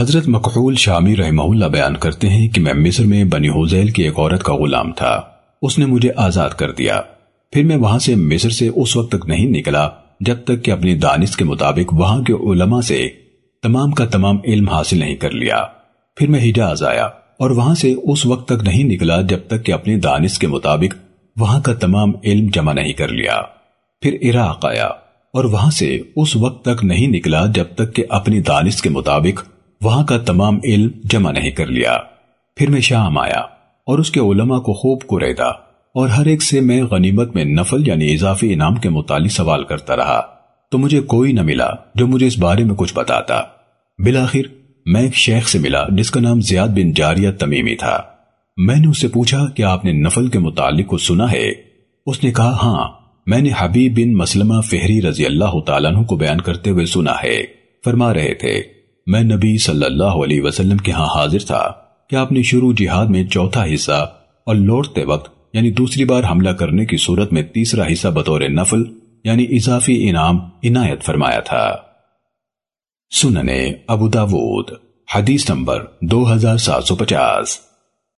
حضرت مقحول شامی رحمہ اللہ بیان کرتے ہیں کہ میں مصر میں بنی حوزیل کی ایک عورت کا غلام تھا۔ اس نے مجھے آزاد کر دیا۔ پھر میں وہاں سے مصر سے اس وقت تک نہیں نکلا جب تک کہ اپنی دانش کے مطابق وہاں کے علماء سے تمام کا تمام علم حاصل نہیں کر لیا۔ پھر میں حجاز آیا اور وہاں سے اس وقت تک نہیں نکلا جب تک کہ اپنی دانش کے مطابق وہاں کا تمام علم جمع نہیں کر لیا۔ پھر عراق آیا اور وہاں سے اس وقت تک نہیں نکلا جب تک کہ اپنی دانش کے مطابق وہاں کا تمام علم جمع نہیں کر لیا۔ پھر میں شام آیا اور اس کے علماء کو خوب کو اور ہر ایک سے میں غنیمت میں نفل یعنی اضافی انعام کے متعلق سوال کرتا رہا۔ تو مجھے کوئی نہ ملا جو مجھے اس بارے میں کچھ بتاتا۔ بلاخر میں ایک شیخ سے ملا جس کا نام زیاد بن جاریہ تمیمی تھا۔ میں نے اس سے پوچھا کہ آپ نے نفل کے متعلق کچھ سنا ہے؟ اس نے کہا ہاں میں نے حبیب بن مسلمہ فہری رضی اللہ تعالیٰ کو بیان کرتے ہوئے سنا ہے۔ فرما رہے تھے۔ میں نبی صلی اللہ علیہ وسلم کے ہاں حاضر تھا کہ آپ نے شروع جہاد میں چوتھا حصہ اور لوٹتے وقت یعنی دوسری بار حملہ کرنے کی صورت میں تیسرا حصہ بطور نفل یعنی اضافی انعام عنایت فرمایا تھا۔ سننے ابو داود، حدیث نمبر دو ہزار سات سو پچاس۔